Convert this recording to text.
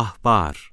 ahbar.